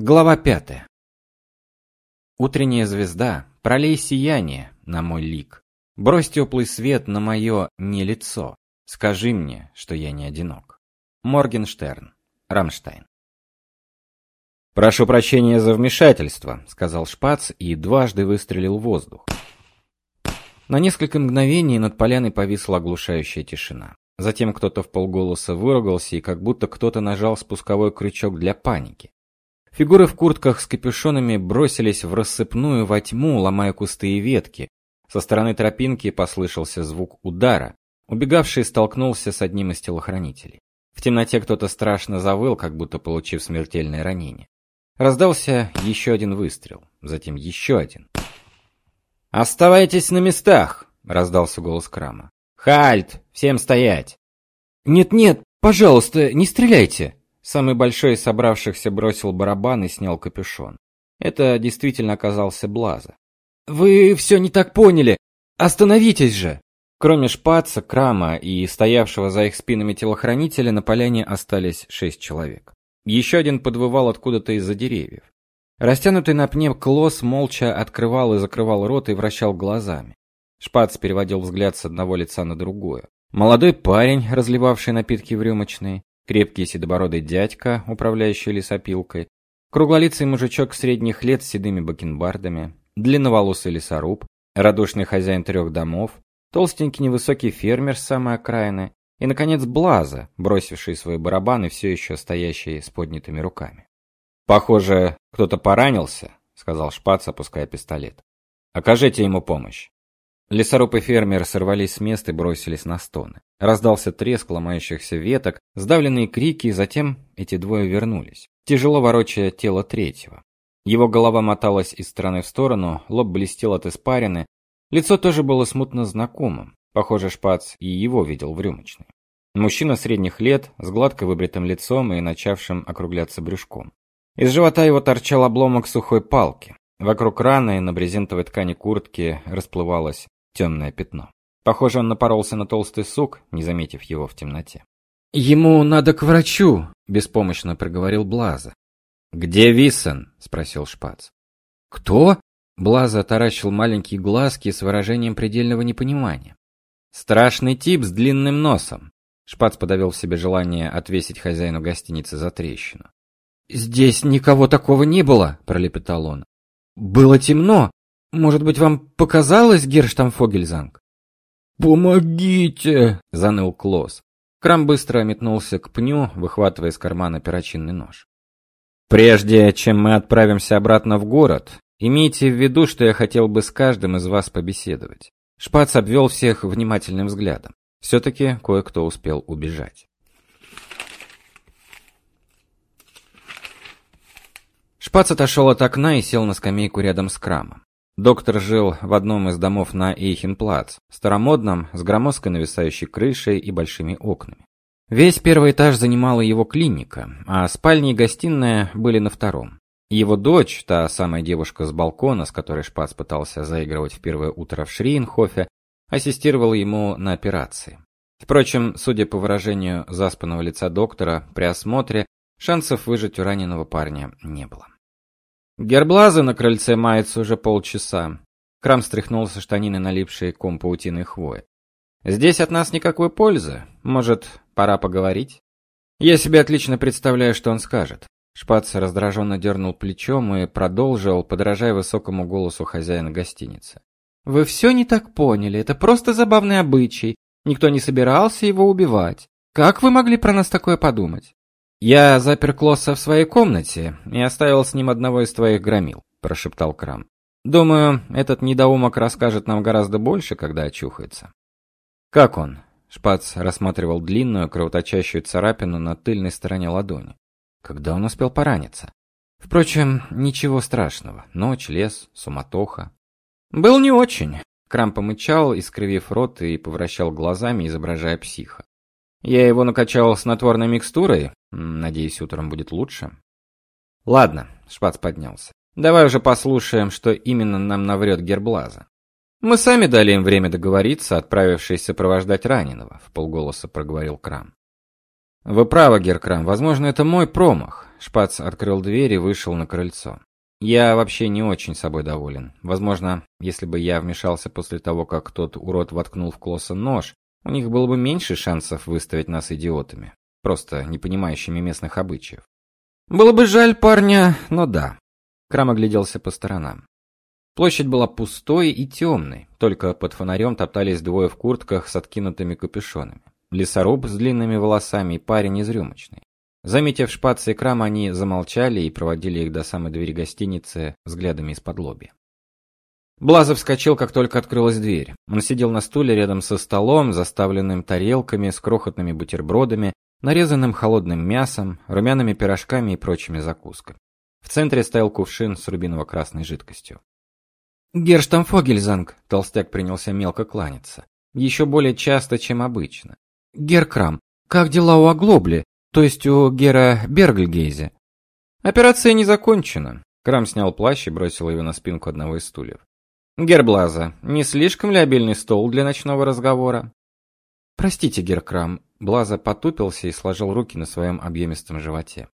Глава пятая. Утренняя звезда, пролей сияние на мой лик. Брось теплый свет на мое не лицо. Скажи мне, что я не одинок. Моргенштерн. Рамштайн. Прошу прощения за вмешательство, сказал Шпац и дважды выстрелил в воздух. На несколько мгновений над поляной повисла оглушающая тишина. Затем кто-то в полголоса выругался, и как будто кто-то нажал спусковой крючок для паники. Фигуры в куртках с капюшонами бросились в рассыпную во тьму, ломая кусты и ветки. Со стороны тропинки послышался звук удара. Убегавший столкнулся с одним из телохранителей. В темноте кто-то страшно завыл, как будто получив смертельное ранение. Раздался еще один выстрел, затем еще один. «Оставайтесь на местах!» — раздался голос Крама. «Хальт! Всем стоять!» «Нет-нет, пожалуйста, не стреляйте!» Самый большой из собравшихся бросил барабан и снял капюшон. Это действительно оказался Блаза. «Вы все не так поняли! Остановитесь же!» Кроме Шпаца, Крама и стоявшего за их спинами телохранителя, на поляне остались шесть человек. Еще один подвывал откуда-то из-за деревьев. Растянутый на пне Клосс молча открывал и закрывал рот и вращал глазами. Шпац переводил взгляд с одного лица на другое. Молодой парень, разливавший напитки в рюмочной, крепкий седобородый дядька, управляющий лесопилкой, круглолицый мужичок средних лет с седыми бакенбардами, длинноволосый лесоруб, радушный хозяин трех домов, толстенький невысокий фермер с самой окраины и, наконец, Блаза, бросивший свой барабан и все еще стоящий с поднятыми руками. «Похоже, кто-то поранился», — сказал Шпац, опуская пистолет. «Окажите ему помощь». Лесоруб и фермер сорвались с места и бросились на стоны. Раздался треск ломающихся веток, сдавленные крики, и затем эти двое вернулись, тяжело ворочая тело третьего. Его голова моталась из стороны в сторону, лоб блестел от испарины, лицо тоже было смутно знакомым. Похоже, Шпац и его видел в рюмочной. Мужчина средних лет, с гладко выбритым лицом и начавшим округляться брюшком. Из живота его торчал обломок сухой палки. Вокруг раны на брезентовой ткани куртки расплывалось темное пятно. Похоже, он напоролся на толстый сук, не заметив его в темноте. Ему надо к врачу, беспомощно проговорил Блаза. Где Виссен? спросил Шпац. Кто? Блаза таращил маленькие глазки с выражением предельного непонимания. Страшный тип с длинным носом. Шпац подавил в себе желание отвесить хозяину гостиницы за трещину. Здесь никого такого не было, пролепетал он. Было темно, может быть, вам показалось, Герштамфогельзанг? Помогите, заныл Клосс. Крам быстро метнулся к пню, выхватывая из кармана перочинный нож. Прежде чем мы отправимся обратно в город, имейте в виду, что я хотел бы с каждым из вас побеседовать. Шпац обвел всех внимательным взглядом. все таки кое-кто успел убежать. Шпац отошел от окна и сел на скамейку рядом с Крамом. Доктор жил в одном из домов на Эйхенплац, старомодном, с громоздкой нависающей крышей и большими окнами. Весь первый этаж занимала его клиника, а спальня и гостиная были на втором. Его дочь, та самая девушка с балкона, с которой Шпац пытался заигрывать в первое утро в Шриенхофе, ассистировала ему на операции. Впрочем, судя по выражению заспанного лица доктора, при осмотре шансов выжить у раненого парня не было. Герблаза на крыльце мается уже полчаса. Крам стряхнул со штанины налипшие ком паутины хвои. Здесь от нас никакой пользы. Может, пора поговорить? Я себе отлично представляю, что он скажет. Шпац раздраженно дернул плечом и продолжил, подражая высокому голосу хозяина гостиницы. Вы все не так поняли. Это просто забавный обычай. Никто не собирался его убивать. Как вы могли про нас такое подумать? Я запер Клосса в своей комнате и оставил с ним одного из твоих громил, прошептал Крам. Думаю, этот недоумок расскажет нам гораздо больше, когда очухается. Как он? Шпац рассматривал длинную кровоточащую царапину на тыльной стороне ладони. Когда он успел пораниться? Впрочем, ничего страшного. Ночь, лес, суматоха. Был не очень. Крам помычал, искривив рот и повращал глазами, изображая психа. Я его накачал снотворной микстурой, Надеюсь, утром будет лучше. Ладно, Шпац поднялся. Давай уже послушаем, что именно нам наврет Герблаза. Мы сами дали им время договориться, отправившись сопровождать раненого, в полголоса проговорил Крам. Вы правы, Геркрам, возможно, это мой промах. Шпац открыл дверь и вышел на крыльцо. Я вообще не очень собой доволен. Возможно, если бы я вмешался после того, как тот урод воткнул в Клосса нож, у них было бы меньше шансов выставить нас идиотами, просто не понимающими местных обычаев. Было бы жаль парня, но да. Крам огляделся по сторонам. Площадь была пустой и темной, только под фонарем топтались двое в куртках с откинутыми капюшонами. Лесоруб с длинными волосами и парень из рюмочной. Заметив шпацы и крам, они замолчали и проводили их до самой двери гостиницы взглядами из-под лоби. Блазов вскочил, как только открылась дверь. Он сидел на стуле рядом со столом, заставленным тарелками с крохотными бутербродами, нарезанным холодным мясом, румяными пирожками и прочими закусками. В центре стоял кувшин с рубиново-красной жидкостью. «Герштамфогельзанг», — толстяк принялся мелко кланяться. Еще более часто, чем обычно. «Геркрам, как дела у Оглобли, то есть у Гера Бергельгейзе?» «Операция не закончена». Крам снял плащ и бросил его на спинку одного из стульев. «Герблаза, не слишком ли обильный стол для ночного разговора?» «Простите, Геркрам», — Блаза потупился и сложил руки на своем объемистом животе.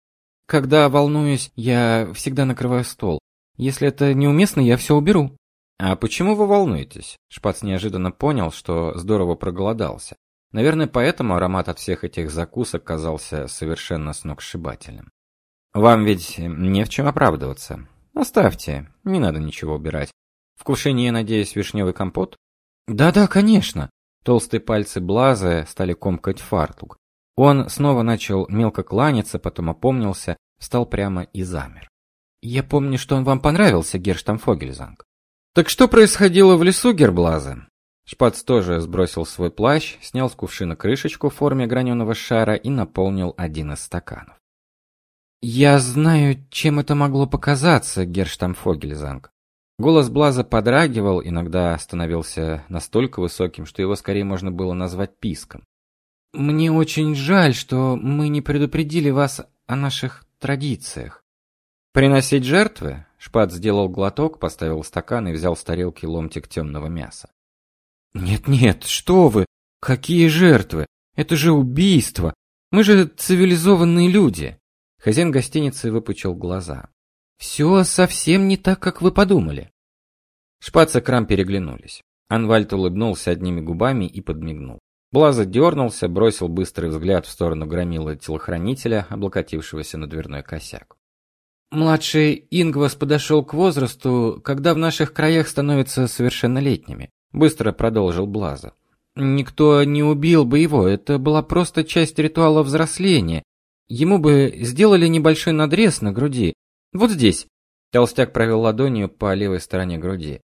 «Когда волнуюсь, я всегда накрываю стол. Если это неуместно, я все уберу». «А почему вы волнуетесь?» Шпац неожиданно понял, что здорово проголодался. Наверное, поэтому аромат от всех этих закусок казался совершенно сногсшибательным. «Вам ведь не в чем оправдываться. Оставьте, не надо ничего убирать. В кувшине, надеюсь, вишневый компот?» «Да-да, конечно». Толстые пальцы Блаза стали комкать фартук. Он снова начал мелко кланяться, потом опомнился, встал прямо и замер. «Я помню, что он вам понравился, Герштамфогельзанг». Так что происходило в лесу, Герблазы? Шпац тоже сбросил свой плащ, снял с кувшина крышечку в форме граненого шара и наполнил один из стаканов. Я знаю, чем это могло показаться, Герштамфогельзанг. Голос Блаза подрагивал, иногда становился настолько высоким, что его скорее можно было назвать писком. Мне очень жаль, что мы не предупредили вас о наших традициях. Приносить жертвы? Шпат сделал глоток, поставил стакан и взял с тарелки ломтик темного мяса. Нет-нет, что вы? Какие жертвы? Это же убийство. Мы же цивилизованные люди. Хозяин гостиницы выпучил глаза. Все совсем не так, как вы подумали. Шпац и Крам переглянулись. Анвальд улыбнулся одними губами и подмигнул. Блаза дернулся, бросил быстрый взгляд в сторону громила телохранителя, облокотившегося на дверной косяк. Младший Ингвас подошел к возрасту, когда в наших краях становятся совершеннолетними, быстро продолжил Блаза. Никто не убил бы его, это была просто часть ритуала взросления. Ему бы сделали небольшой надрез на груди. Вот здесь. Толстяк провел ладонью по левой стороне груди.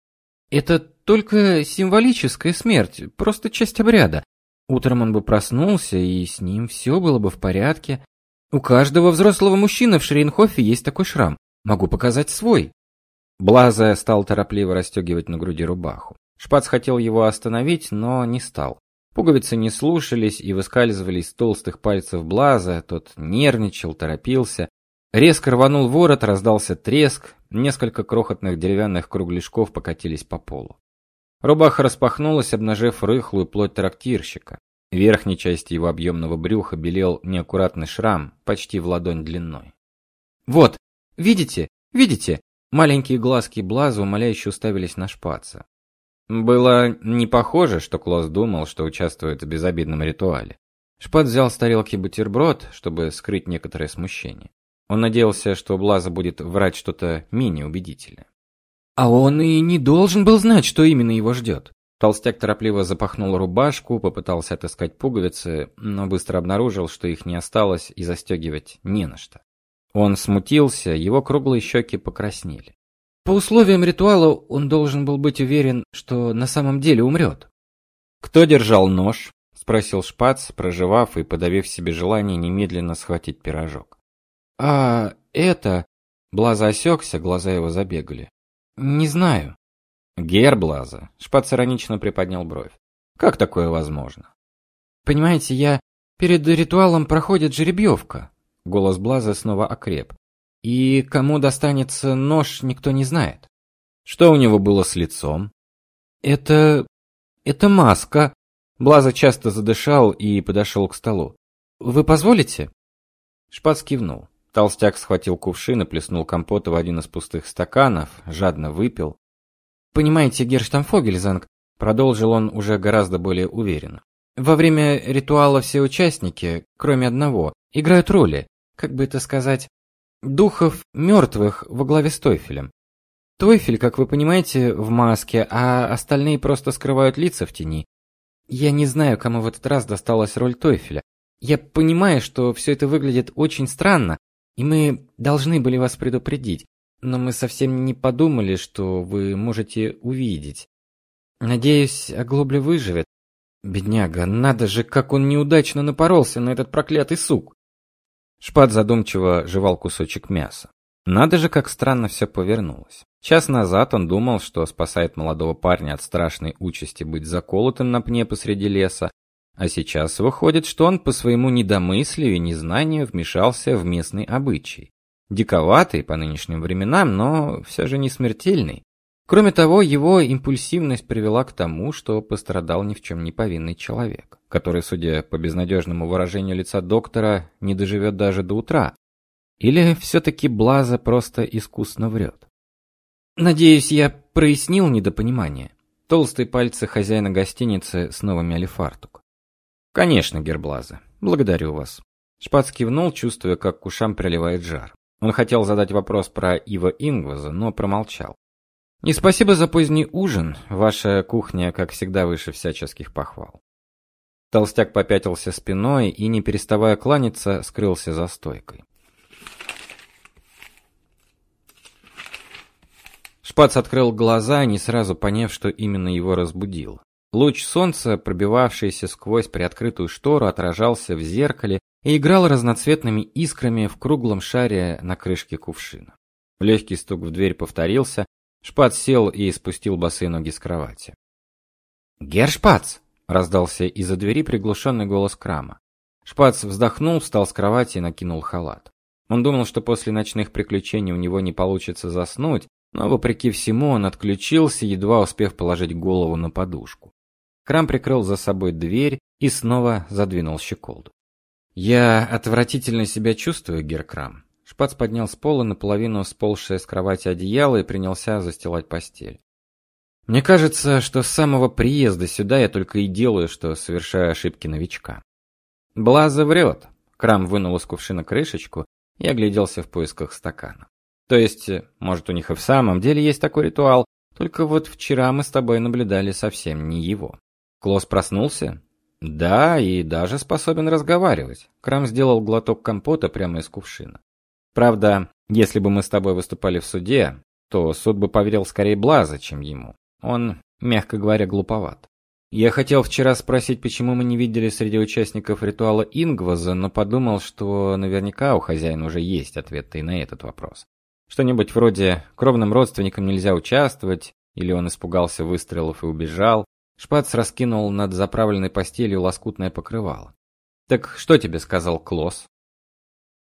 Это только символическая смерть, просто часть обряда. Утром он бы проснулся, и с ним все было бы в порядке. У каждого взрослого мужчины в Шрейнхофе есть такой шрам. Могу показать свой. Блаза стал торопливо расстегивать на груди рубаху. Шпац хотел его остановить, но не стал. Пуговицы не слушались и выскальзывали из толстых пальцев Блаза, тот нервничал, торопился. Резко рванул ворот, раздался треск, несколько крохотных деревянных кругляшков покатились по полу. Рубаха распахнулась, обнажив рыхлую плоть трактирщика. В верхней части его объемного брюха белел неаккуратный шрам, почти в ладонь длиной. Вот, видите? Видите? Маленькие глазки Блаза умоляюще уставились на шпаца. Было не похоже, что Клосс думал, что участвует в безобидном ритуале. Шпат взял с тарелки бутерброд, чтобы скрыть некоторое смущение. Он надеялся, что Блаза будет врать что-то менее убедительное. А он и не должен был знать, что именно его ждет. Толстяк торопливо запахнул рубашку, попытался отыскать пуговицы, но быстро обнаружил, что их не осталось и застегивать не на что. Он смутился, его круглые щеки покраснели. По условиям ритуала он должен был быть уверен, что на самом деле умрет. «Кто держал нож?» – спросил Шпац, проживав и подавив себе желание немедленно схватить пирожок. «А это...» Блаза осекся, глаза его забегали. «Не знаю». Герблаза. Шпац иронично приподнял бровь. Как такое возможно? Понимаете, я перед ритуалом проходит жеребьевка. Голос Блаза снова окреп. И кому достанется нож, никто не знает. Что у него было с лицом? Это... это маска. Блаза часто задышал и подошел к столу. Вы позволите? Шпац кивнул. Толстяк схватил кувшин и плеснул компота в один из пустых стаканов, жадно выпил. Понимаете, Герштамфогельзанг, продолжил он уже гораздо более уверенно. Во время ритуала все участники, кроме одного, играют роли, как бы это сказать, духов мертвых во главе с Тойфелем. Тойфель, как вы понимаете, в маске, а остальные просто скрывают лица в тени. Я не знаю, кому в этот раз досталась роль Тойфеля. Я понимаю, что все это выглядит очень странно, и мы должны были вас предупредить, но мы совсем не подумали, что вы можете увидеть. Надеюсь, Оглобля выживет. Бедняга, надо же, как он неудачно напоролся на этот проклятый сук. Шпат задумчиво жевал кусочек мяса. Надо же, как странно все повернулось. Час назад он думал, что спасает молодого парня от страшной участи быть заколотым на пне посреди леса, а сейчас выходит, что он по своему недомыслию и незнанию вмешался в местный обычай. Диковатый по нынешним временам, но все же не смертельный. Кроме того, его импульсивность привела к тому, что пострадал ни в чем не повинный человек, который, судя по безнадежному выражению лица доктора, не доживет даже до утра. Или все-таки Блаза просто искусно врет? Надеюсь, я прояснил недопонимание. Толстые пальцы хозяина гостиницы снова мяли фартук. Конечно, Герблаза. Благодарю вас. Шпац кивнул, чувствуя, как к ушам приливает жар. Он хотел задать вопрос про Ива Ингваза, но промолчал. И спасибо за поздний ужин. Ваша кухня, как всегда, выше всяческих похвал. Толстяк попятился спиной и, не переставая кланяться, скрылся за стойкой. Шпац открыл глаза, не сразу поняв, что именно его разбудило. Луч солнца, пробивавшийся сквозь приоткрытую штору, отражался в зеркале и играл разноцветными искрами в круглом шаре на крышке кувшина. Легкий стук в дверь повторился, Шпац сел и спустил босые ноги с кровати. «Гер Шпац!» — раздался из-за двери приглушенный голос Крама. Шпац вздохнул, встал с кровати и накинул халат. Он думал, что после ночных приключений у него не получится заснуть, но вопреки всему он отключился, едва успев положить голову на подушку. Крам прикрыл за собой дверь и снова задвинул щеколду. Я отвратительно себя чувствую, Геркрам. Шпац поднял с пола наполовину сползшее с кровати одеяло и принялся застилать постель. Мне кажется, что с самого приезда сюда я только и делаю, что совершаю ошибки новичка. Блаза врет. Крам вынул из кувшина крышечку и огляделся в поисках стакана. То есть, может, у них и в самом деле есть такой ритуал, только вот вчера мы с тобой наблюдали совсем не его. Клосс проснулся? Да, и даже способен разговаривать. Крам сделал глоток компота прямо из кувшина. Правда, если бы мы с тобой выступали в суде, то суд бы поверил скорее Блаза, чем ему. Он, мягко говоря, глуповат. Я хотел вчера спросить, почему мы не видели среди участников ритуала Ингваза, но подумал, что наверняка у хозяина уже есть ответ и на этот вопрос. Что-нибудь вроде кровным родственникам нельзя участвовать, или он испугался выстрелов и убежал, Шпац раскинул над заправленной постелью лоскутное покрывало. Так что тебе сказал Клосс?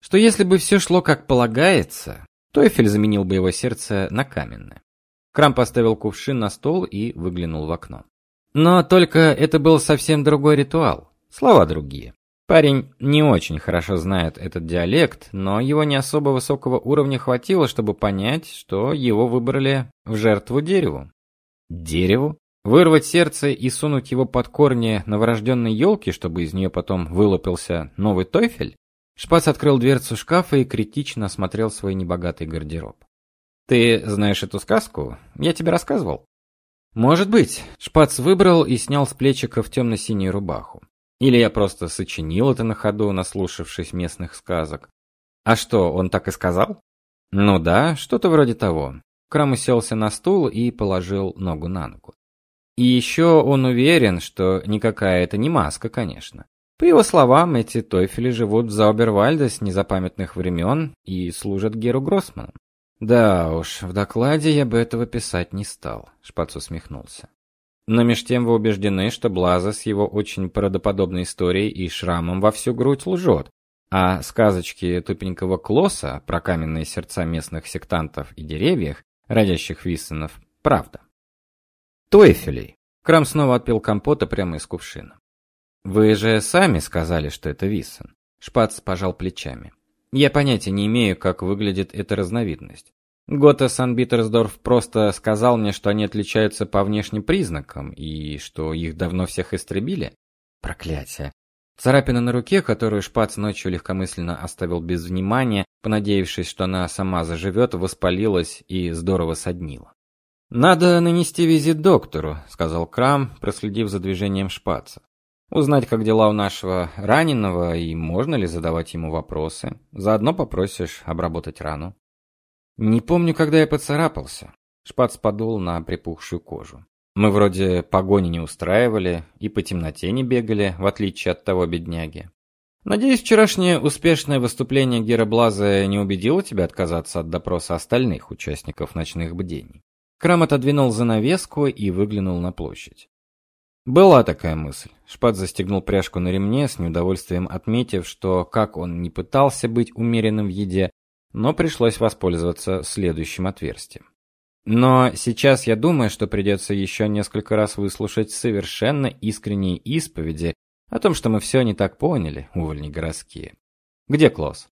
Что если бы все шло как полагается, то Эфель заменил бы его сердце на каменное. Крам поставил кувшин на стол и выглянул в окно. Но только это был совсем другой ритуал. Слова другие. Парень не очень хорошо знает этот диалект, но его не особо высокого уровня хватило, чтобы понять, что его выбрали в жертву дереву. Дереву? Вырвать сердце и сунуть его под корни новорожденной елки, чтобы из нее потом вылупился новый тойфель? Шпац открыл дверцу шкафа и критично осмотрел свой небогатый гардероб. Ты знаешь эту сказку? Я тебе рассказывал. Может быть. Шпац выбрал и снял с плечиков темно-синюю рубаху. Или я просто сочинил это на ходу, наслушавшись местных сказок. А что, он так и сказал? Ну да, что-то вроде того. Крам уселся на стул и положил ногу на ногу. И еще он уверен, что никакая это не маска, конечно. По его словам, эти тойфели живут в Заубервальде с незапамятных времен и служат Геру Гроссману. Да уж, в докладе я бы этого писать не стал, Шпац усмехнулся. Но меж тем вы убеждены, что Блаза с его очень правдоподобной историей и шрамом во всю грудь лжет, а сказочки тупенького Клосса про каменные сердца местных сектантов и деревьях, родящих виссенов, правда. Тойфелей. Крам снова отпил компота прямо из кувшина. Вы же сами сказали, что это Виссен. Шпац пожал плечами. Я понятия не имею, как выглядит эта разновидность. Гота Сан-Битерсдорф просто сказал мне, что они отличаются по внешним признакам и что их давно всех истребили. Проклятие. Царапина на руке, которую Шпац ночью легкомысленно оставил без внимания, понадеявшись, что она сама заживет, воспалилась и здорово соднила. Надо нанести визит доктору, сказал Крам, проследив за движением Шпаца. Узнать, как дела у нашего раненого и можно ли задавать ему вопросы. Заодно попросишь обработать рану. Не помню, когда я поцарапался. Шпац подул на припухшую кожу. Мы вроде погони не устраивали и по темноте не бегали, в отличие от того бедняги. Надеюсь, вчерашнее успешное выступление Гера не убедило тебя отказаться от допроса остальных участников ночных бдений. Крам отодвинул занавеску и выглянул на площадь. Была такая мысль. Шпат застегнул пряжку на ремне, с неудовольствием отметив, что как он не пытался быть умеренным в еде, но пришлось воспользоваться следующим отверстием. Но сейчас я думаю, что придется еще несколько раз выслушать совершенно искренние исповеди о том, что мы все не так поняли, увольни городские. Где Клосс?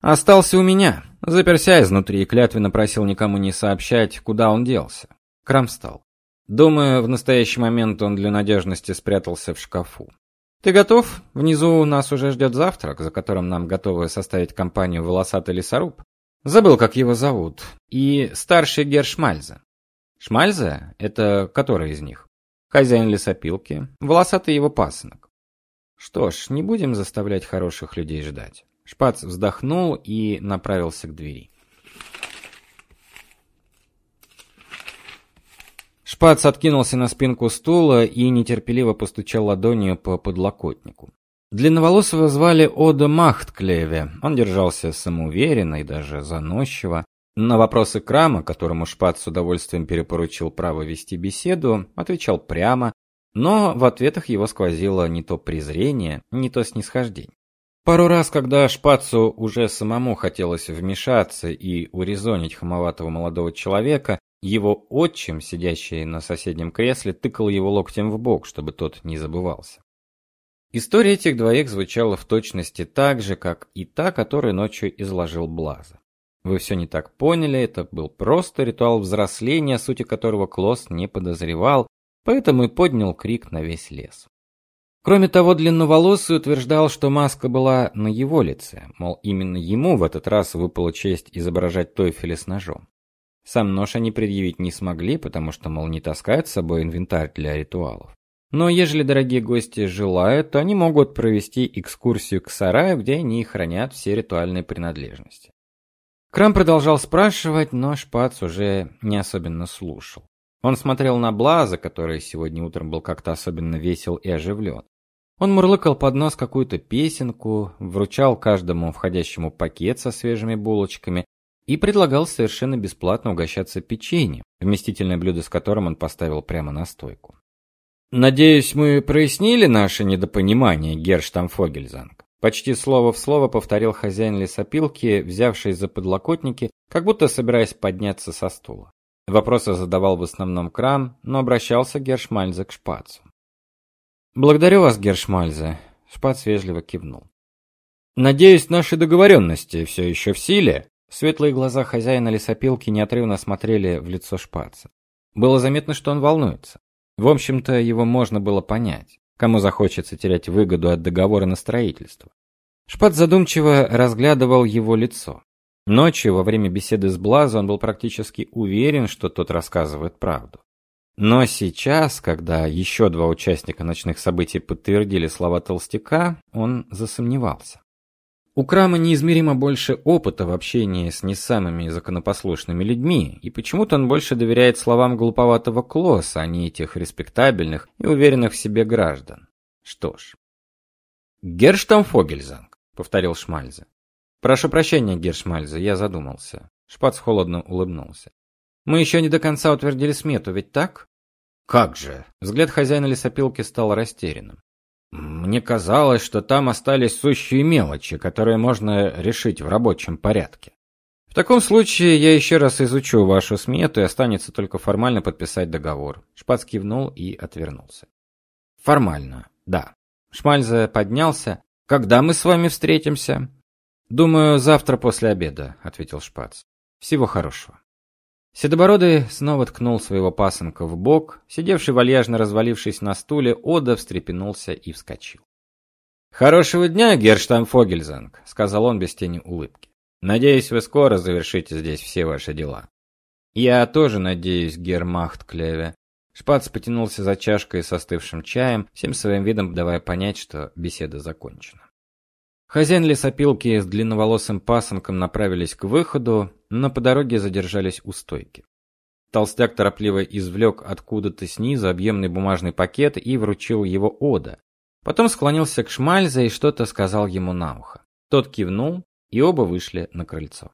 Остался у меня. Заперся изнутри и клятвенно просил никому не сообщать, куда он делся. Крам встал. Думаю, в настоящий момент он для надежности спрятался в шкафу. Ты готов? Внизу нас уже ждет завтрак, за которым нам готовы составить компанию волосатый лесоруб. Забыл, как его зовут. И старший Гер Шмальзе. Шмальзе это который из них? Хозяин лесопилки, волосатый его пасынок. Что ж, не будем заставлять хороших людей ждать. Шпац вздохнул и направился к двери. Шпац откинулся на спинку стула и нетерпеливо постучал ладонью по подлокотнику. Длинноволосого звали Ода Махтклеве. Он держался самоуверенно и даже заносчиво. На вопросы Крама, которому Шпац с удовольствием перепоручил право вести беседу, отвечал прямо, но в ответах его сквозило не то презрение, не то снисхождение. Пару раз, когда Шпацу уже самому хотелось вмешаться и урезонить хамоватого молодого человека, его отчим, сидящий на соседнем кресле, тыкал его локтем в бок, чтобы тот не забывался. История этих двоих звучала в точности так же, как и та, которую ночью изложил Блаза. Вы все не так поняли, это был просто ритуал взросления, сути которого Клосс не подозревал, поэтому и поднял крик на весь лес. Кроме того, длинноволосый утверждал, что маска была на его лице, мол, именно ему в этот раз выпала честь изображать Тойфеля с ножом. Сам нож они предъявить не смогли, потому что, мол, не таскают с собой инвентарь для ритуалов. Но ежели дорогие гости желают, то они могут провести экскурсию к сараю, где они хранят все ритуальные принадлежности. Крам продолжал спрашивать, но Шпац уже не особенно слушал. Он смотрел на Блаза, который сегодня утром был как-то особенно весел и оживлен. Он мурлыкал под нос какую-то песенку, вручал каждому входящему пакет со свежими булочками и предлагал совершенно бесплатно угощаться печеньем, вместительное блюдо с которым он поставил прямо на стойку. Надеюсь, мы прояснили наше недопонимание, Герштамфогельзанг. Почти слово в слово повторил хозяин лесопилки, взявший за подлокотники, как будто собираясь подняться со стула. Вопросы задавал в основном Крам, но обращался Гершмальзе к Шпацу. Благодарю вас, Гершмальзе, Шпац вежливо кивнул. Надеюсь, наши договоренности все еще в силе. Светлые глаза хозяина лесопилки неотрывно смотрели в лицо Шпаца. Было заметно, что он волнуется. В общем-то, его можно было понять. Кому захочется терять выгоду от договора на строительство? Шпац задумчиво разглядывал его лицо. Ночью, во время беседы с Блазо, он был практически уверен, что тот рассказывает правду. Но сейчас, когда еще два участника ночных событий подтвердили слова толстяка, он засомневался. У Крама неизмеримо больше опыта в общении с не самыми законопослушными людьми, и почему-то он больше доверяет словам глуповатого Клосса, а не этих респектабельных и уверенных в себе граждан. Что ж. Герштамфогельзанг, повторил Шмальзе. Прошу прощения, Гершмальзе, я задумался. Шпац холодно улыбнулся. Мы еще не до конца утвердили смету, ведь так? Как же? Взгляд хозяина лесопилки стал растерянным. Мне казалось, что там остались сущие мелочи, которые можно решить в рабочем порядке. В таком случае я еще раз изучу вашу смету и останется только формально подписать договор. Шпац кивнул и отвернулся. Формально, да. Шмальзе поднялся. Когда мы с вами встретимся? Думаю, завтра после обеда, ответил Шпац. Всего хорошего. Седобородый снова ткнул своего пасынка в бок, сидевший вальяжно развалившись на стуле, Ода встрепенулся и вскочил. Хорошего дня, Герштамфогельзанг, сказал он без тени улыбки. Надеюсь, вы скоро завершите здесь все ваши дела. Я тоже надеюсь, Гермахт Клеве. Шпац потянулся за чашкой с остывшим чаем, всем своим видом давая понять, что беседа закончена. Хозяин лесопилки с длинноволосым пасынком направились к выходу, но по дороге задержались у стойки. Толстяк торопливо извлек откуда-то снизу объемный бумажный пакет и вручил его Ода. Потом склонился к Шмальзе и что-то сказал ему на ухо. Тот кивнул, и оба вышли на крыльцо.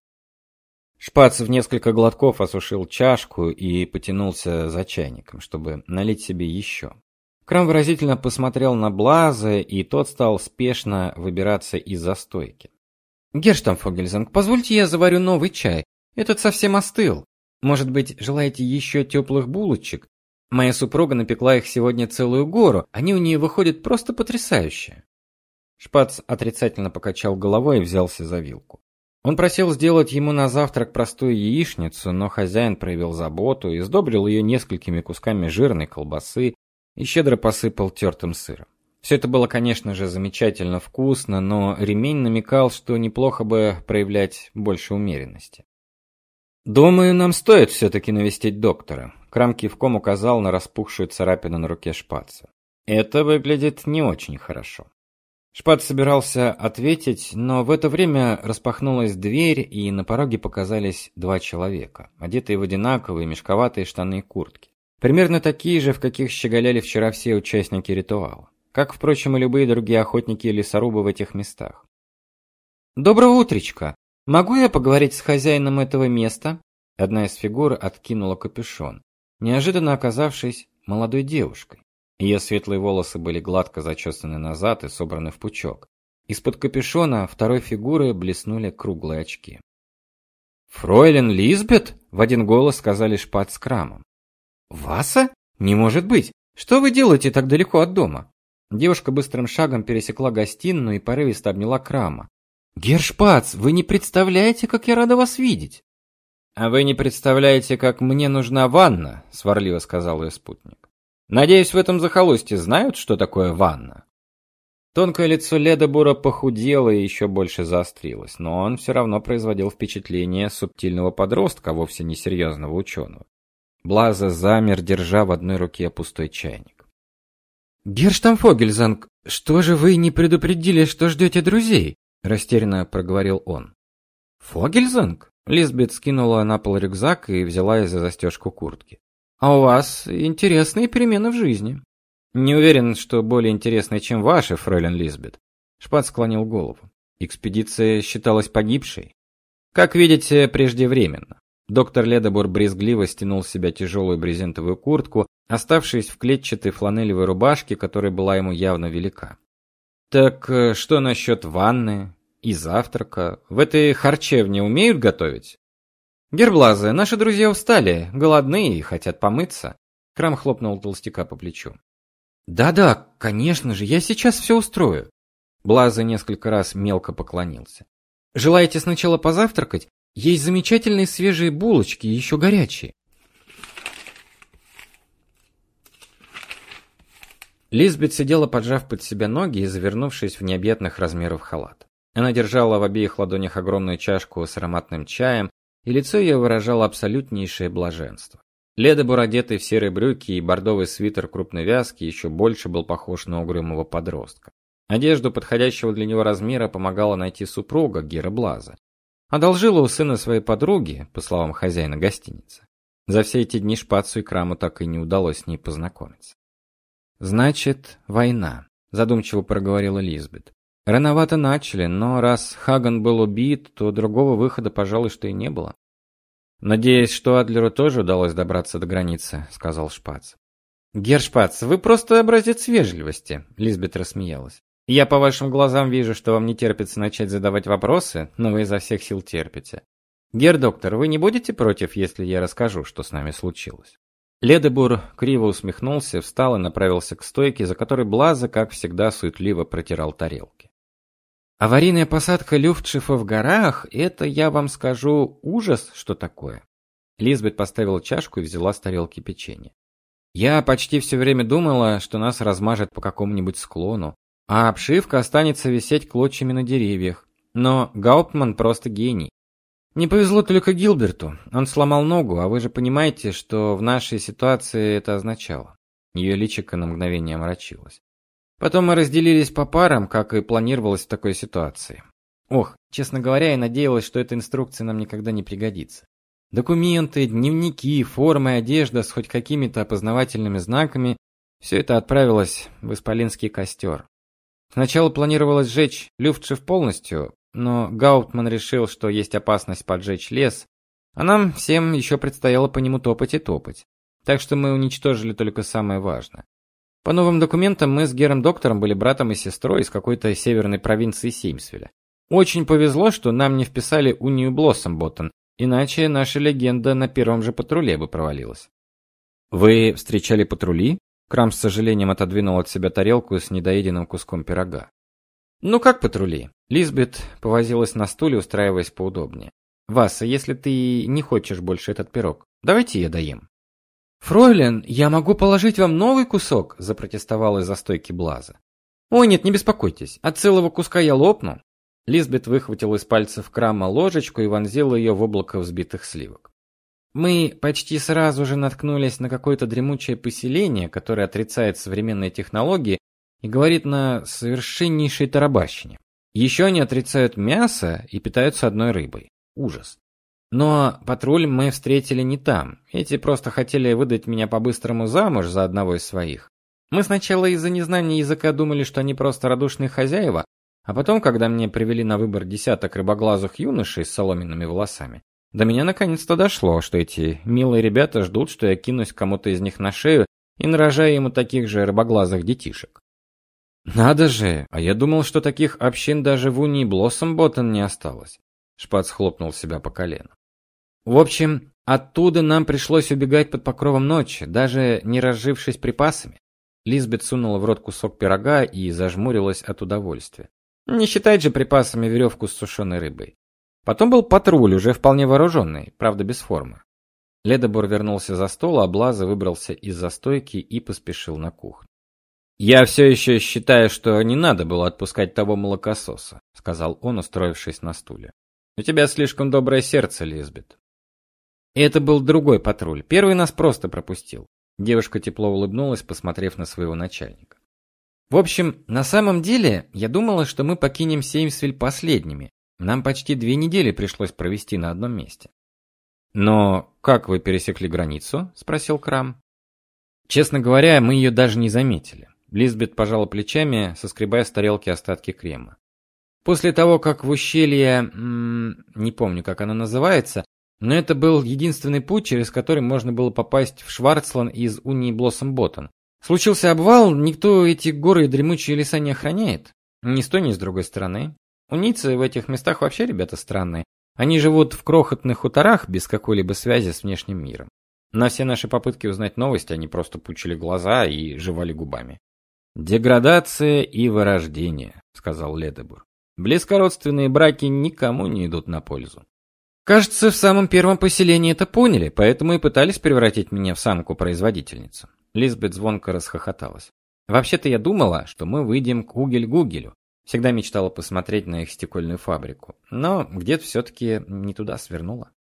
Шпац в несколько глотков осушил чашку и потянулся за чайником, чтобы налить себе еще. Крам выразительно посмотрел на Блаза, и тот стал спешно выбираться из застойки. Герштамфогельзанг, позвольте я заварю новый чай. Этот совсем остыл. Может быть, желаете еще теплых булочек? Моя супруга напекла их сегодня целую гору. Они у нее выходят просто потрясающие. Шпац отрицательно покачал головой и взялся за вилку. Он просил сделать ему на завтрак простую яичницу, но хозяин проявил заботу и сдобрил ее несколькими кусками жирной колбасы и щедро посыпал тертым сыром. Все это было, конечно же, замечательно вкусно, но ремень намекал, что неплохо бы проявлять больше умеренности. Думаю, нам стоит все таки навестить доктора. Крам кивком указал на распухшую царапину на руке шпаца. Это выглядит не очень хорошо. Шпат собирался ответить, но в это время распахнулась дверь, и на пороге показались два человека, одетые в одинаковые мешковатые штаны и куртки. Примерно такие же, в каких щеголяли вчера все участники ритуала. Как, впрочем, и любые другие охотники и лесорубы в этих местах. «Доброго утречка! Могу я поговорить с хозяином этого места?» Одна из фигур откинула капюшон, неожиданно оказавшись молодой девушкой. Ее светлые волосы были гладко зачесаны назад и собраны в пучок. Из-под капюшона второй фигуры блеснули круглые очки. «Фройлен Лизбет?» — в один голос сказали Шпат с Крамом. «Васа? Не может быть! Что вы делаете так далеко от дома?» Девушка быстрым шагом пересекла гостиную и порывисто обняла Крама. «Гершпац, вы не представляете, как я рада вас видеть!» «А вы не представляете, как мне нужна ванна», — сварливо сказал ее спутник. Надеюсь, в этом захолустье знают, что такое ванна. Тонкое лицо Ледобура похудело и еще больше заострилось, но он все равно производил впечатление субтильного подростка, вовсе не серьезного ученого. Блаза замер, держа в одной руке пустой чайник. Герштамфогельзанг, что же вы не предупредили, что ждете друзей? растерянно проговорил он. Фогельзанг? Лизбет скинула на пол рюкзак и взяла из-за застежку куртки. А у вас интересные перемены в жизни. Не уверен, что более интересные, чем ваши, фройлен Лизбет. Шпат склонил голову. Экспедиция считалась погибшей. Как видите, преждевременно. Доктор Ледобор брезгливо стянул с себя тяжелую брезентовую куртку, оставшись в клетчатой фланелевой рубашке, которая была ему явно велика. Так э, что насчет ванны и завтрака? В этой харчевне умеют готовить? Герблазы, наши друзья устали, голодны и хотят помыться. Крам хлопнул толстяка по плечу. Да-да, конечно же, я сейчас все устрою. Блаза несколько раз мелко поклонился. Желаете сначала позавтракать? Есть замечательные свежие булочки, еще горячие. Лизбет сидела, поджав под себя ноги и завернувшись в необъятных размеров халат. Она держала в обеих ладонях огромную чашку с ароматным чаем, и лицо ее выражало абсолютнейшее блаженство. Ледобур, одетый в серые брюки и бордовый свитер крупной вязки, еще больше был похож на угрюмого подростка. Одежду подходящего для него размера помогала найти супруга Гера Блаза. Одолжила у сына своей подруги, по словам хозяина гостиницы. За все эти дни Шпацу и Краму так и не удалось с ней познакомиться. Значит, война, задумчиво проговорила Лизбет. Рановато начали, но раз Хаган был убит, то другого выхода, пожалуй, что и не было. Надеюсь, что Адлеру тоже удалось добраться до границы, сказал Шпац. Гершпац, вы просто образец вежливости, Лизбет рассмеялась. Я по вашим глазам вижу, что вам не терпится начать задавать вопросы, но вы изо всех сил терпите. Гер доктор, вы не будете против, если я расскажу, что с нами случилось? Ледебур криво усмехнулся, встал и направился к стойке, за которой Блаза, как всегда, суетливо протирал тарелки. Аварийная посадка Люфтшифа в горах – это, я вам скажу, ужас, что такое. Лизбет поставила чашку и взяла с тарелки печенье. Я почти все время думала, что нас размажет по какому-нибудь склону, а обшивка останется висеть клочьями на деревьях. Но Гауптман просто гений. Не повезло только Гилберту. Он сломал ногу, а вы же понимаете, что в нашей ситуации это означало. Ее личико на мгновение омрачилось. Потом мы разделились по парам, как и планировалось в такой ситуации. Ох, честно говоря, я надеялась, что эта инструкция нам никогда не пригодится. Документы, дневники, формы, одежда с хоть какими-то опознавательными знаками все это отправилось в исполинский костер. Сначала планировалось сжечь Люфтшиф полностью, но Гауптман решил, что есть опасность поджечь лес, а нам всем еще предстояло по нему топать и топать. Так что мы уничтожили только самое важное. По новым документам мы с Гером Доктором были братом и сестрой из какой-то северной провинции Сеймсвилля. Очень повезло, что нам не вписали унию Блоссомботтон, Иначе наша легенда на первом же патруле бы провалилась. Вы встречали патрули? Крам с сожалением отодвинул от себя тарелку с недоеденным куском пирога. Ну как патрули? Лизбет повозилась на стуле, устраиваясь поудобнее. Васа, если ты не хочешь больше этот пирог, давайте я доем. Фройлен, я могу положить вам новый кусок, запротестовал из-за стойки Блаза. Ой, нет, не беспокойтесь. От целого куска я лопну. Лизбет выхватил из пальцев крама ложечку и вонзил ее в облако взбитых сливок. Мы почти сразу же наткнулись на какое-то дремучее поселение, которое отрицает современные технологии и говорит на совершеннейшей тарабащине. Еще они отрицают мясо и питаются одной рыбой. Ужас. Но патруль мы встретили не там. Эти просто хотели выдать меня по-быстрому замуж за одного из своих. Мы сначала из-за незнания языка думали, что они просто радушные хозяева, а потом, когда мне привели на выбор десяток рыбоглазых юношей с соломенными волосами, до меня наконец-то дошло, что эти милые ребята ждут, что я кинусь кому-то из них на шею и нарожаю ему таких же рыбоглазых детишек. Надо же, а я думал, что таких общин даже в Унии Блоссомботтон не осталось. Шпац хлопнул себя по колену. В общем, оттуда нам пришлось убегать под покровом ночи, даже не разжившись припасами. Лизбет сунула в рот кусок пирога и зажмурилась от удовольствия. Не считать же припасами веревку с сушеной рыбой. Потом был патруль, уже вполне вооруженный, правда без формы. Ледобор вернулся за стол, а Блаза выбрался из застойки и поспешил на кухню. «Я все еще считаю, что не надо было отпускать того молокососа», — сказал он, устроившись на стуле. «У тебя слишком доброе сердце, Лизбет». И это был другой патруль. Первый нас просто пропустил. Девушка тепло улыбнулась, посмотрев на своего начальника. В общем, на самом деле, я думала, что мы покинем Сеймсвиль последними. Нам почти две недели пришлось провести на одном месте. Но как вы пересекли границу? спросил Крам. Честно говоря, мы ее даже не заметили. Лизбет пожала плечами, соскребая с тарелки остатки крема. После того, как в ущелье, не помню, как оно называется, но это был единственный путь, через который можно было попасть в Шварцлан из Унии Блоссом-Боттон. Случился обвал, никто эти горы и дремучие леса не охраняет. Ни с той, ни с другой стороны. Уницы в этих местах вообще ребята странные. Они живут в крохотных хуторах без какой-либо связи с внешним миром. На все наши попытки узнать новости они просто пучили глаза и жевали губами. Деградация и вырождение, сказал Ледебур. Близкородственные браки никому не идут на пользу. Кажется, в самом первом поселении это поняли, поэтому и пытались превратить меня в самку-производительницу. Лизбет звонко расхохоталась. Вообще-то я думала, что мы выйдем к Угель-Гугелю. Всегда мечтала посмотреть на их стекольную фабрику, но где-то все таки не туда свернула.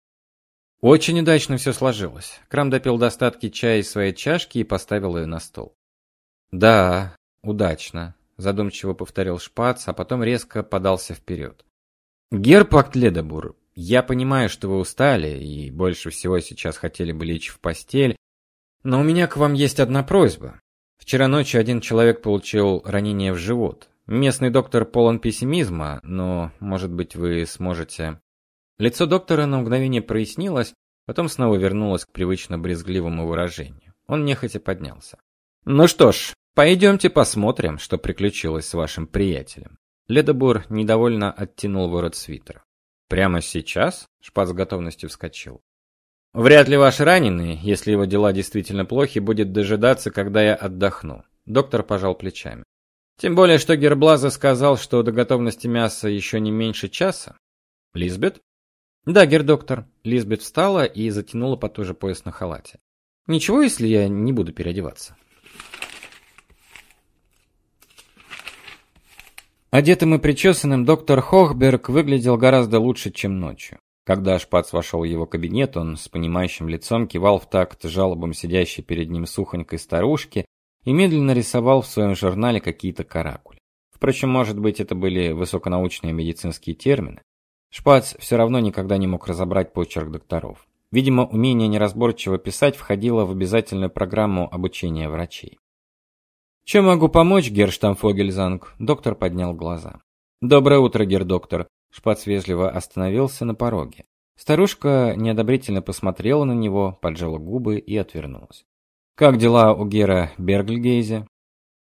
Очень удачно все сложилось. Крам допил до остатки чая из своей чашки и поставил ее на стол. Да, удачно, задумчиво повторил Шпац, а потом резко подался вперед. Герпакт Ледобур, я понимаю, что вы устали и больше всего сейчас хотели бы лечь в постель, но у меня к вам есть одна просьба. Вчера ночью один человек получил ранение в живот. Местный доктор полон пессимизма, но, может быть, вы сможете Лицо доктора на мгновение прояснилось, потом снова вернулось к привычно брезгливому выражению. Он нехотя поднялся. Ну что ж, пойдемте посмотрим, что приключилось с вашим приятелем. Ледобур недовольно оттянул ворот свитера. Прямо сейчас? Шпац с готовностью вскочил. Вряд ли ваш раненый, если его дела действительно плохи, будет дожидаться, когда я отдохну. Доктор пожал плечами. Тем более, что Герблаза сказал, что до готовности мяса еще не меньше часа. Лизбет? Да, гердоктор. Лизбет встала и затянула потуже пояс на халате. Ничего, если я не буду переодеваться. Одетым и причесанным доктор Хохберг выглядел гораздо лучше, чем ночью. Когда Шпац вошел в его кабинет, он с понимающим лицом кивал в такт жалобам сидящей перед ним сухонькой старушки и медленно рисовал в своем журнале какие-то каракули. Впрочем, может быть, это были высоконаучные медицинские термины. Шпац все равно никогда не мог разобрать почерк докторов. Видимо, умение неразборчиво писать входило в обязательную программу обучения врачей. «Чем могу помочь, Герштамфогельзанг?» Доктор поднял глаза. «Доброе утро, гердоктор». Шпац вежливо остановился на пороге. Старушка неодобрительно посмотрела на него, поджала губы и отвернулась. Как дела у Гера Бергельгейзе?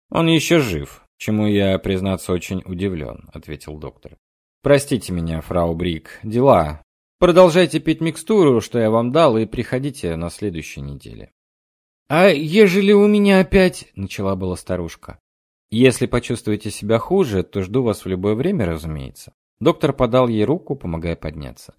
Он еще жив, чему я, признаться, очень удивлен», — ответил доктор. Простите меня, фрау Брик, дела. Продолжайте пить микстуру, что я вам дал, и приходите на следующей неделе. А ежели у меня опять, начала была старушка. Если почувствуете себя хуже, то жду вас в любое время, разумеется. Доктор подал ей руку, помогая подняться.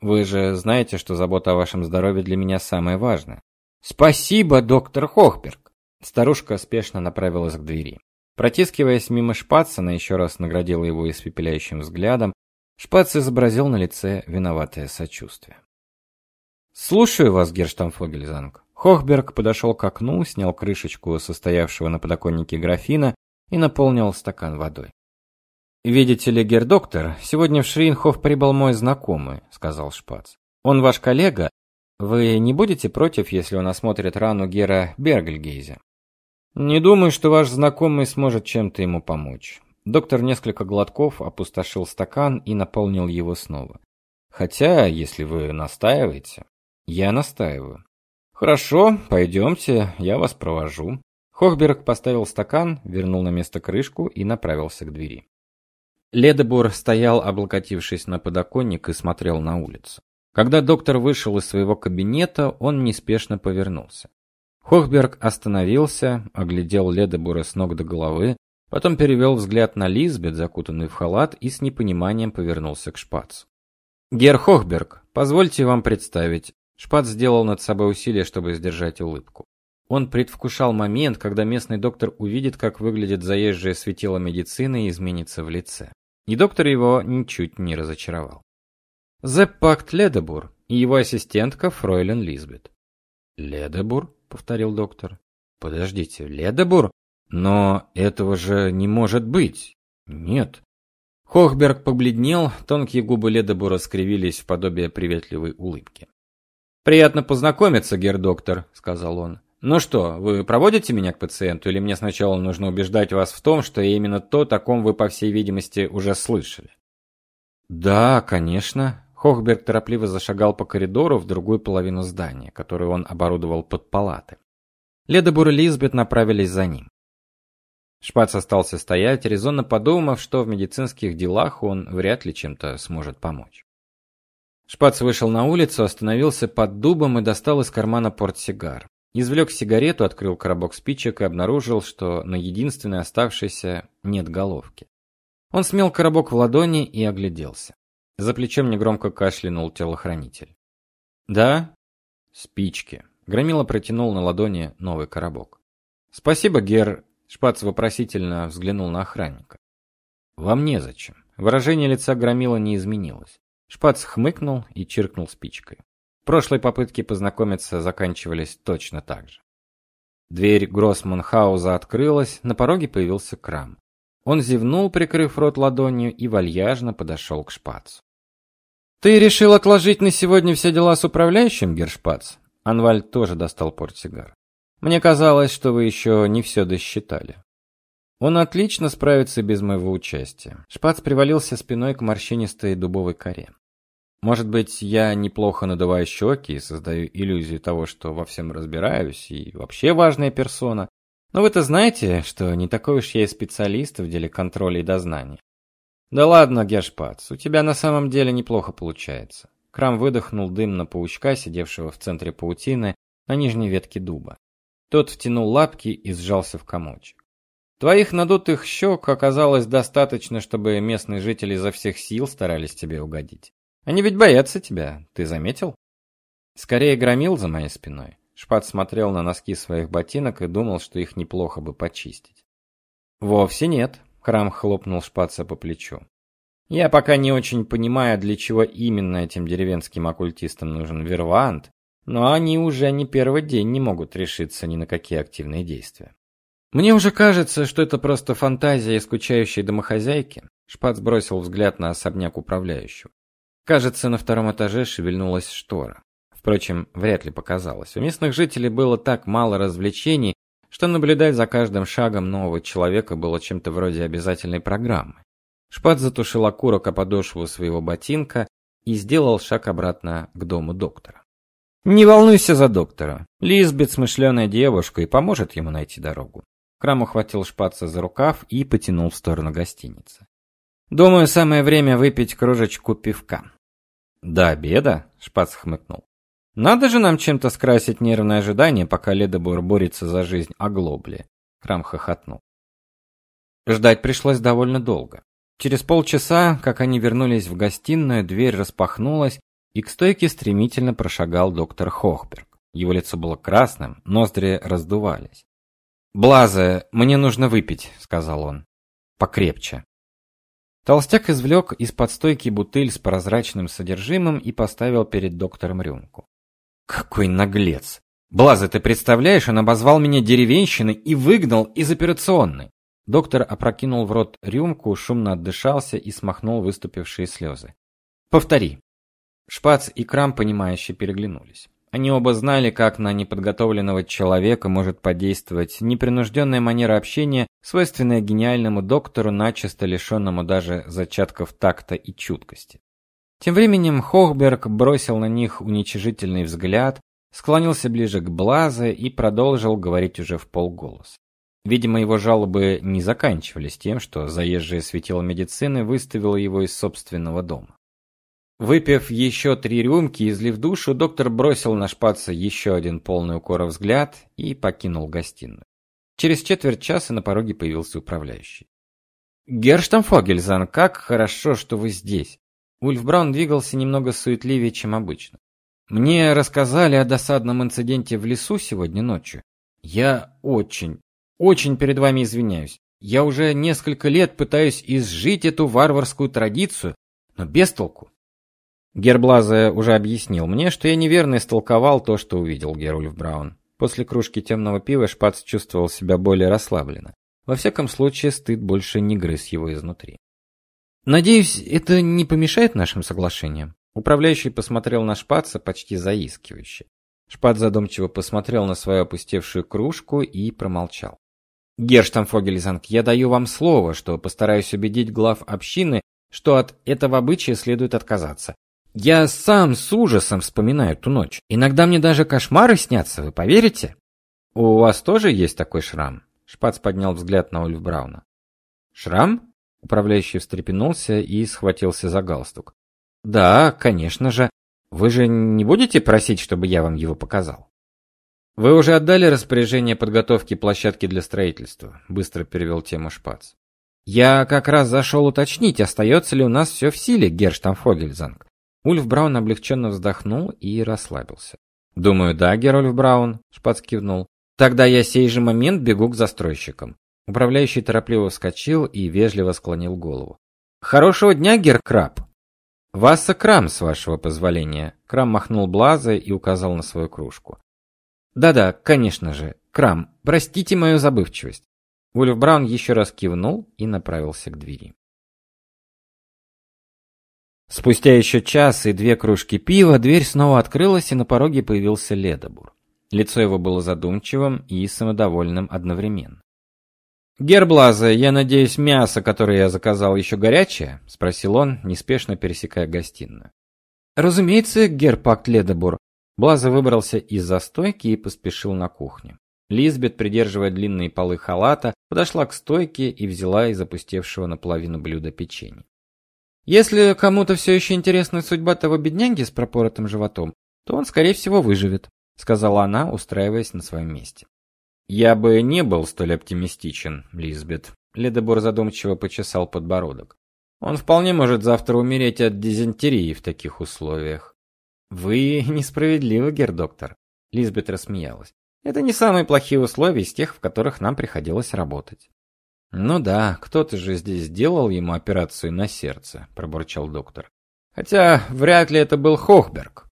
Вы же знаете, что забота о вашем здоровье для меня самое важное. Спасибо, доктор Хохберг. Старушка спешно направилась к двери. Протискиваясь мимо Шпаца, она еще раз наградила его испепеляющим взглядом. Шпац изобразил на лице виноватое сочувствие. Слушаю вас, Герштамфогельзанг. Хохберг подошел к окну, снял крышечку состоявшего на подоконнике графина и наполнил стакан водой. Видите ли, гердоктор, сегодня в Шринхоф прибыл мой знакомый, сказал Шпац. Он ваш коллега, вы не будете против, если он осмотрит рану Гера Бергельгейзе? Не думаю, что ваш знакомый сможет чем-то ему помочь. Доктор несколько глотков опустошил стакан и наполнил его снова. Хотя, если вы настаиваете, я настаиваю. Хорошо, пойдемте, я вас провожу. Хохберг поставил стакан, вернул на место крышку и направился к двери. Ледебур стоял, облокотившись на подоконник и смотрел на улицу. Когда доктор вышел из своего кабинета, он неспешно повернулся. Хохберг остановился, оглядел Ледебура с ног до головы, потом перевел взгляд на Лизбет, закутанную в халат, и с непониманием повернулся к Шпацу. «Гер Хохберг, позвольте вам представить». Шпац сделал над собой усилие, чтобы сдержать улыбку. Он предвкушал момент, когда местный доктор увидит, как выглядит заезжее светило медицины и изменится в лице. И доктор его ничуть не разочаровал. Зеппакт Ледебур и его ассистентка Фройлен Лизбет. Ледебур, повторил доктор. Подождите, Ледебур? Но этого же не может быть. Нет. Хохберг побледнел, тонкие губы Ледебура скривились в подобие приветливой улыбки. Приятно познакомиться, гердоктор, сказал он. Ну что, вы проводите меня к пациенту или мне сначала нужно убеждать вас в том, что именно то, о ком вы по всей видимости уже слышали? Да, конечно, Хохберг торопливо зашагал по коридору в другую половину здания, которую он оборудовал под палаты. Ледобур и Лизбет направились за ним. Шпац остался стоять, резонно подумав, что в медицинских делах он вряд ли чем-то сможет помочь. Шпац вышел на улицу, остановился под дубом и достал из кармана портсигар. Извлек сигарету, открыл коробок спичек и обнаружил, что на единственной оставшейся нет головки. Он смел коробок в ладони и огляделся. За плечом негромко кашлянул телохранитель. Да? Спички. Громила протянул на ладони новый коробок. Спасибо, Гер. Шпац вопросительно взглянул на охранника. Вам незачем. Выражение лица Громила не изменилось. Шпац хмыкнул и чиркнул спичкой. Прошлые попытки познакомиться заканчивались точно так же. Дверь Гроссманхауза открылась, на пороге появился Крам. Он зевнул, прикрыв рот ладонью, и вальяжно подошел к Шпацу. Ты решил отложить на сегодня все дела с управляющим, Гершпац? Анвальд тоже достал портсигар. Мне казалось, что вы еще не все досчитали. Он отлично справится без моего участия. Шпац привалился спиной к морщинистой дубовой коре. Может быть, я неплохо надуваю щеки и создаю иллюзию того, что во всем разбираюсь и вообще важная персона. Но вы-то знаете, что не такой уж я и специалист в деле контроля и дознания. Да ладно, Гешпац, у тебя на самом деле неплохо получается. Крам выдохнул дым на паучка, сидевшего в центре паутины на нижней ветке дуба. Тот втянул лапки и сжался в комочек. Твоих надутых щек оказалось достаточно, чтобы местные жители изо всех сил старались тебе угодить. Они ведь боятся тебя, ты заметил? Скорее громил за моей спиной. Шпат смотрел на носки своих ботинок и думал, что их неплохо бы почистить. Вовсе нет, Храм хлопнул Шпаца по плечу. Я пока не очень понимаю, для чего именно этим деревенским оккультистам нужен Вервант, но они уже не первый день не могут решиться ни на какие активные действия. Мне уже кажется, что это просто фантазия скучающей домохозяйки. Шпац бросил взгляд на особняк управляющего. Кажется, на втором этаже шевельнулась штора. Впрочем, вряд ли показалось. У местных жителей было так мало развлечений, что наблюдать за каждым шагом нового человека было чем-то вроде обязательной программы. Шпац затушил окурок о подошву своего ботинка и сделал шаг обратно к дому доктора. Не волнуйся за доктора. Лизбет смышленая девушка и поможет ему найти дорогу. Крам ухватил шпаца за рукав и потянул в сторону гостиницы. Думаю, самое время выпить кружечку пивка. До обеда, шпац хмыкнул. Надо же нам чем-то скрасить нервное ожидание, пока Ледобор борется за жизнь оглобли. Крам хохотнул. Ждать пришлось довольно долго. Через полчаса, как они вернулись в гостиную, дверь распахнулась, и к стойке стремительно прошагал доктор Хохберг. Его лицо было красным, ноздри раздувались. «Блазе, мне нужно выпить», — сказал он. «Покрепче». Толстяк извлек из-под стойки бутыль с прозрачным содержимым и поставил перед доктором рюмку. «Какой наглец! Блазе, ты представляешь, он обозвал меня деревенщиной и выгнал из операционной!» Доктор опрокинул в рот рюмку, шумно отдышался и смахнул выступившие слезы. «Повтори». Шпац и Крам, понимающе переглянулись. Они оба знали, как на неподготовленного человека может подействовать непринужденная манера общения, свойственная гениальному доктору, начисто лишенному даже зачатков такта и чуткости. Тем временем Хохберг бросил на них уничижительный взгляд, склонился ближе к Блазе и продолжил говорить уже в полголоса. Видимо, его жалобы не заканчивались тем, что заезжее светило медицины выставило его из собственного дома. Выпив еще три рюмки и излив душу, доктор бросил на шпаца еще один полный укора взгляд и покинул гостиную. Через четверть часа на пороге появился управляющий. «Герштамфогельзан, как хорошо, что вы здесь!» Ульф Браун двигался немного суетливее, чем обычно. «Мне рассказали о досадном инциденте в лесу сегодня ночью. Я очень, очень перед вами извиняюсь. Я уже несколько лет пытаюсь изжить эту варварскую традицию, но без толку. Герблазе уже объяснил мне, что я неверно истолковал то, что увидел Герульф Браун. После кружки темного пива Шпац чувствовал себя более расслабленно. Во всяком случае, стыд больше не грыз его изнутри. Надеюсь, это не помешает нашим соглашениям. Управляющий посмотрел на Шпаца почти заискивающе. Шпац задумчиво посмотрел на свою опустевшую кружку и промолчал. Герштамфогельзанг, я даю вам слово, что постараюсь убедить глав общины, что от этого обычая следует отказаться. Я сам с ужасом вспоминаю ту ночь. Иногда мне даже кошмары снятся, вы поверите? У вас тоже есть такой шрам? Шпац поднял взгляд на Ульф Брауна. Шрам? Управляющий встрепенулся и схватился за галстук. Да, конечно же. Вы же не будете просить, чтобы я вам его показал? Вы уже отдали распоряжение подготовки площадки для строительства, быстро перевел тему Шпац. Я как раз зашел уточнить, остается ли у нас все в силе, Герштамфогельзанг. Ульф Браун облегченно вздохнул и расслабился. "Думаю, да, Герольф Браун", Шпац кивнул. "Тогда я сей же момент бегу к застройщикам". Управляющий торопливо вскочил и вежливо склонил голову. "Хорошего дня, Гер Краб". "Васса Крам, с вашего позволения". Крам махнул блазой и указал на свою кружку. "Да-да, конечно же. Крам, простите мою забывчивость". Ульф Браун еще раз кивнул и направился к двери. Спустя еще час и две кружки пива дверь снова открылась, и на пороге появился Ледобур. Лицо его было задумчивым и самодовольным одновременно. «Герблазе, я надеюсь, мясо, которое я заказал, еще горячее?» — спросил он, неспешно пересекая гостиную. «Разумеется, герпакт Ледобур». Блаза выбрался из застойки и поспешил на кухню. Лизбет, придерживая длинные полы халата, подошла к стойке и взяла из опустевшего наполовину блюда печенье. Если кому-то все еще интересна судьба того бедняги с пропоротым животом, то он, скорее всего, выживет, сказала она, устраиваясь на своем месте. Я бы не был столь оптимистичен, Лизбет. Ледобор задумчиво почесал подбородок. Он вполне может завтра умереть от дизентерии в таких условиях. Вы несправедливы, гердоктор. Лизбет рассмеялась. Это не самые плохие условия из тех, в которых нам приходилось работать. Ну да, кто-то же здесь сделал ему операцию на сердце, пробурчал доктор. Хотя вряд ли это был Хохберг.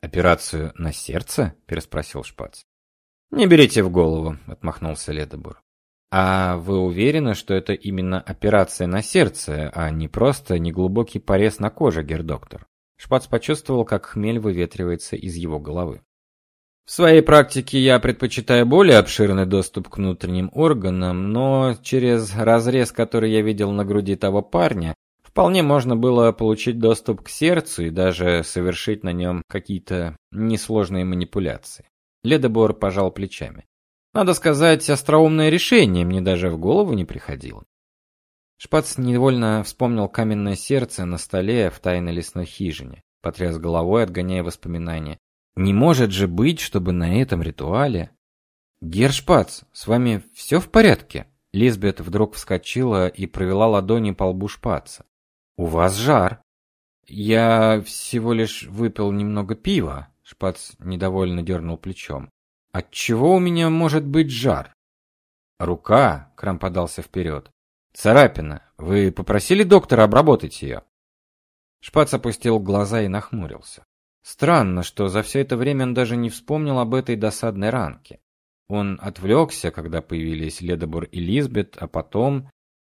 Операцию на сердце? переспросил Шпац. Не берите в голову, отмахнулся Ледобур. А вы уверены, что это именно операция на сердце, а не просто неглубокий порез на коже, гердоктор? Шпац почувствовал, как хмель выветривается из его головы. В своей практике я предпочитаю более обширный доступ к внутренним органам, но через разрез, который я видел на груди того парня, вполне можно было получить доступ к сердцу и даже совершить на нем какие-то несложные манипуляции. Ледобор пожал плечами. Надо сказать, остроумное решение мне даже в голову не приходило. Шпац невольно вспомнил каменное сердце на столе в тайной лесной хижине, потряс головой, отгоняя воспоминания. Не может же быть, чтобы на этом ритуале... Гершпац, с вами все в порядке? Лизбет вдруг вскочила и провела ладони по лбу Шпаца. У вас жар. Я всего лишь выпил немного пива. Шпац недовольно дернул плечом. От чего у меня может быть жар? Рука, Крам подался вперед. Царапина. Вы попросили доктора обработать ее?» Шпац опустил глаза и нахмурился. Странно, что за все это время он даже не вспомнил об этой досадной ранке. Он отвлекся, когда появились Ледобор и Лизбет, а потом...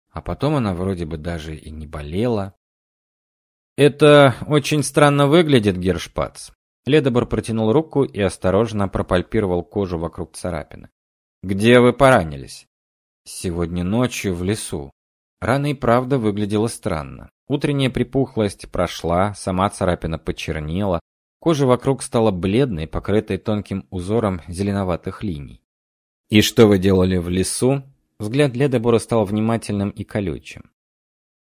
А потом она вроде бы даже и не болела. «Это очень странно выглядит, Гершпац». Ледобор протянул руку и осторожно пропальпировал кожу вокруг царапины. «Где вы поранились?» «Сегодня ночью в лесу». Рана и правда выглядела странно. Утренняя припухлость прошла, сама царапина почернела, Кожа вокруг стала бледной, покрытой тонким узором зеленоватых линий. «И что вы делали в лесу?» Взгляд Ледобора стал внимательным и колючим.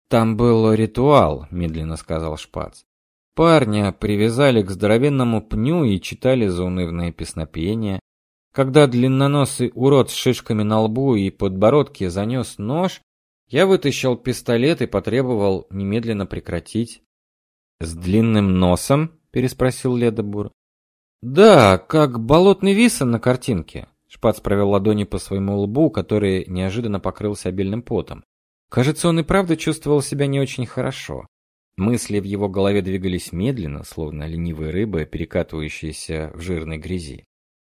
«Там был ритуал», — медленно сказал Шпац. Парня привязали к здоровенному пню и читали заунывные песнопения. Когда длинноносый урод с шишками на лбу и подбородке занес нож, я вытащил пистолет и потребовал немедленно прекратить. «С длинным носом?» переспросил Ледобур. Да, как болотный висон на картинке. Шпац провел ладони по своему лбу, который неожиданно покрылся обильным потом. Кажется, он и правда чувствовал себя не очень хорошо. Мысли в его голове двигались медленно, словно ленивые рыбы, перекатывающиеся в жирной грязи.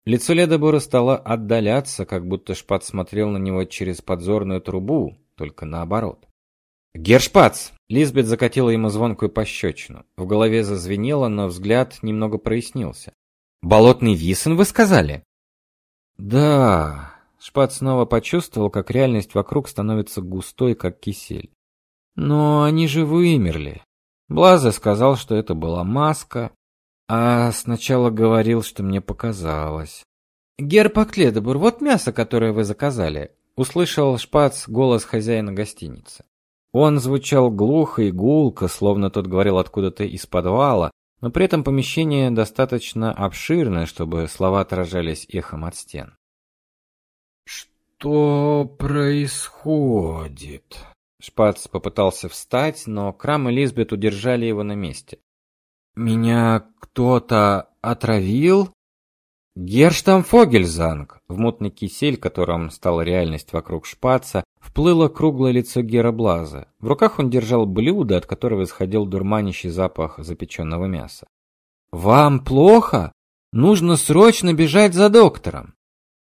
Лицо Ледобора стало отдаляться, как будто Шпац смотрел на него через подзорную трубу, только наоборот. Гершпац! Лизбет закатила ему звонкую пощечину. В голове зазвенело, но взгляд немного прояснился. Болотный висен, вы сказали? Да. Шпац снова почувствовал, как реальность вокруг становится густой, как кисель. Но они же вымерли. Блазе сказал, что это была маска, а сначала говорил, что мне показалось. Герпа вот мясо, которое вы заказали. Услышал Шпац голос хозяина гостиницы. Он звучал глухо и гулко, словно тот говорил откуда-то из подвала, но при этом помещение достаточно обширное, чтобы слова отражались эхом от стен. Что происходит? Шпац попытался встать, но Крам и Лизбет удержали его на месте. Меня кто-то отравил? Герштамфогельзанг, в мутный кисель, которым стала реальность вокруг шпаца, вплыло круглое лицо Гераблаза. В руках он держал блюдо, от которого исходил дурманящий запах запеченного мяса. Вам плохо? Нужно срочно бежать за доктором.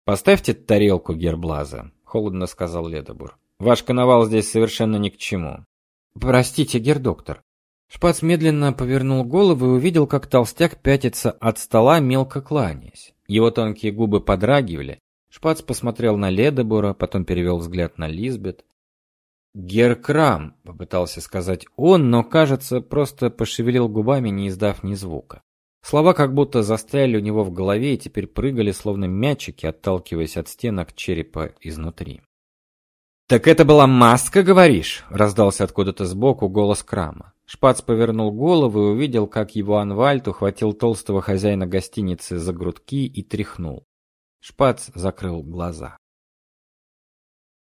Поставьте тарелку Герблаза, холодно сказал Ледобур. Ваш коновал здесь совершенно ни к чему. Простите, гердоктор. Шпац медленно повернул голову и увидел, как толстяк пятится от стола, мелко кланяясь. Его тонкие губы подрагивали. Шпац посмотрел на Ледобора, потом перевел взгляд на Лизбет. «Геркрам», — попытался сказать он, но, кажется, просто пошевелил губами, не издав ни звука. Слова как будто застряли у него в голове и теперь прыгали, словно мячики, отталкиваясь от стенок черепа изнутри. «Так это была маска, говоришь?» — раздался откуда-то сбоку голос Крама. Шпац повернул голову и увидел, как его Анвальд ухватил толстого хозяина гостиницы за грудки и тряхнул. Шпац закрыл глаза.